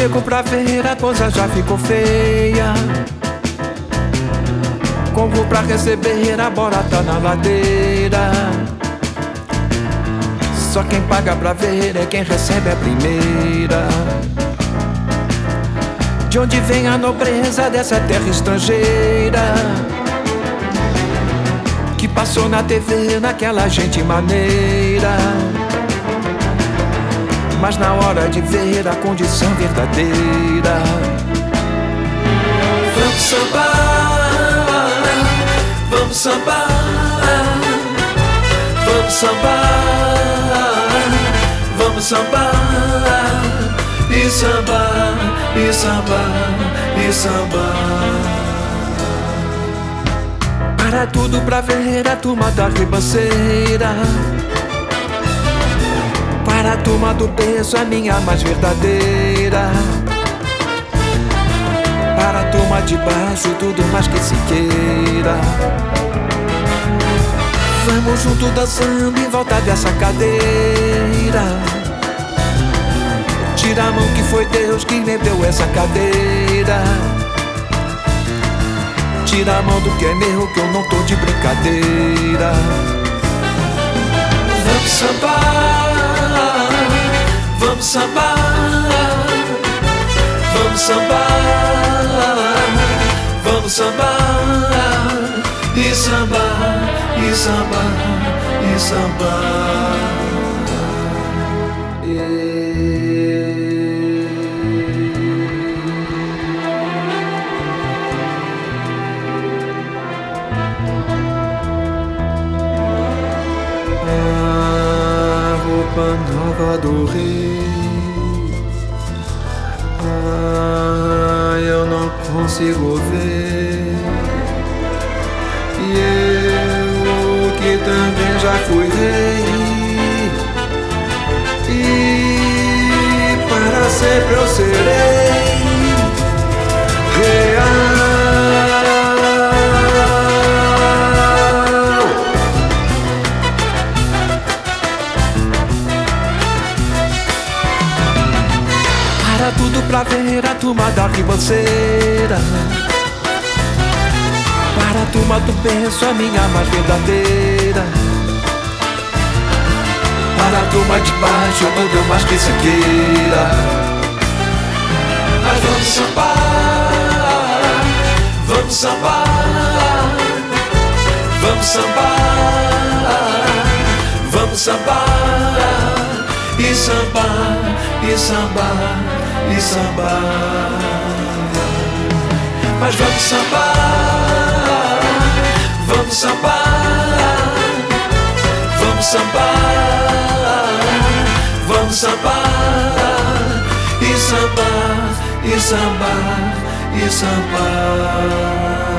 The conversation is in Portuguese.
chego pra ver, a coisa já ficou feia. Como pra receber, a bora tá na ladeira. Só quem paga pra ver é quem recebe a primeira. De onde vem a nobreza dessa terra estrangeira? Que passou na TV naquela gente maneira. Mas na hora de ver a condição verdadeira. Vamos sambar, vamos sambar, vamos sambar, vamos sambar e sambar, e sambar, e sambar. Para tudo pra ver a turma da ribanceira. Para a turma do peso, a minha mais verdadeira. Para a turma de baixo, tudo mais que se queira. Vamos junto dançando em volta dessa cadeira. Tira a mão que foi Deus que me deu essa cadeira. Tira a mão do que é meu, que eu não tô de brincadeira. Vamos sambar, vamos sambar, vamos sambar, vamos sambar, e sambar, e sambar, e sambar. Nova do rei. Ah, eu não consigo ver. E eu que também já fui rei. E para sempre eu serei Tudo pra ver a turma da ribanceira. Para a turma do penso, a minha mais verdadeira. Para a turma de baixo, tudo eu mais que se queira. Mas vamos sambar, vamos sambar, vamos sambar, vamos sambar e sambar, e sambar, e sambar. Mas vamos sambar, vamos sambar, vamos sambar, vamos sambar e sambar, e sambar, e sambar.